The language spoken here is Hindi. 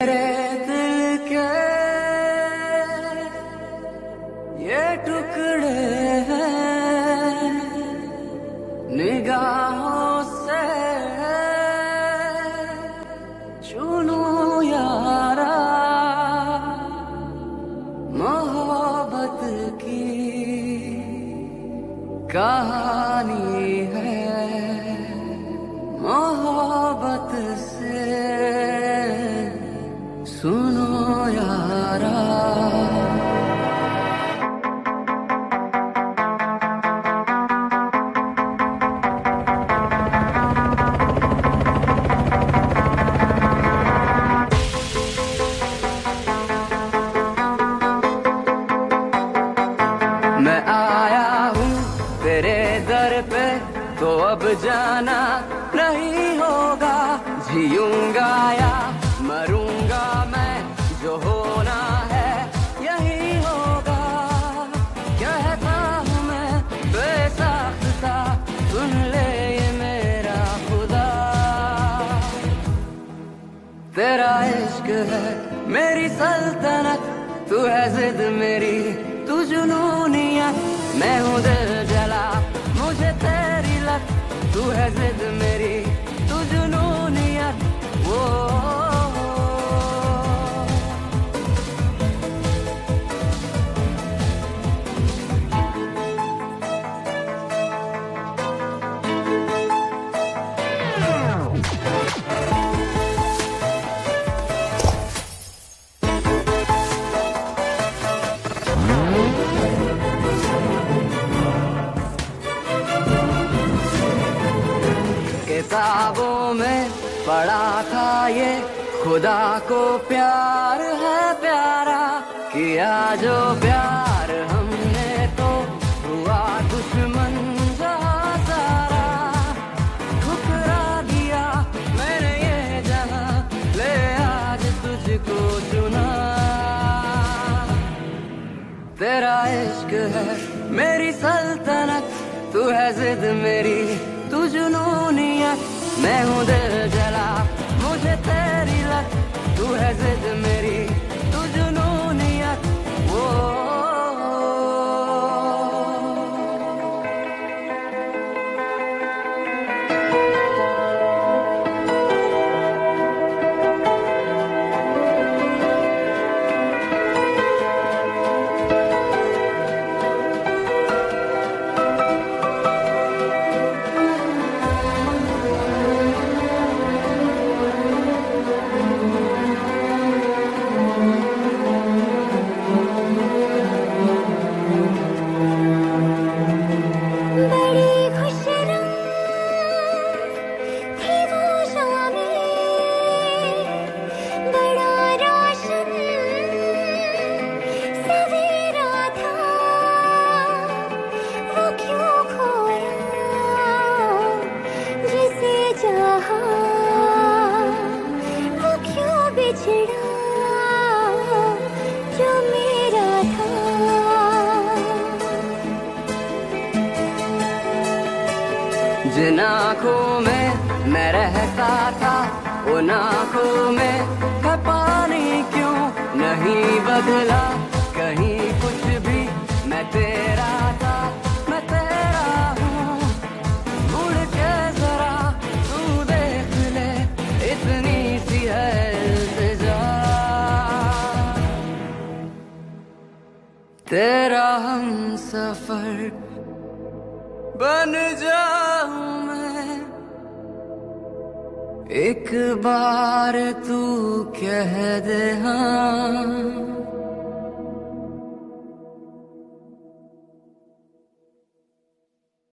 मेरे दिल के ये टुकड़े निगाहों से चुनो यारा मोहब्बत की कहानी अब जाना नहीं होगा। जीऊँगा या मरूँगा मैं, जो होना है यही होगा। कहता हूँ मैं बेसाख्ता सुन ले ये मेरा खुदा। तेरा इश्क है मेरी सल्तनत, तू है जिद मेरी, तू जुनूनियत, मैं हूँ दिल किताबों में पढ़ा था ये खुदा को प्यार है प्यारा किया जो प्यार हमने तो हुआ दुश्मन सारा। ठुकरा दिया मैंने ये जहाँ, ले आज तुझको चुना। तेरा इश्क है मेरी सल्तनत, तू है जिद मेरी। तू जुनूनिया मैं हूँ दिल जला मुझे तेरी लत तू है जिद मेरी जिन आँखों में मैं रहता था उन आँखों में पानी क्यों नहीं बदला? तेरा हम सफ़र बन जाऊँ मैं। एक बार तू कह दे हाँ।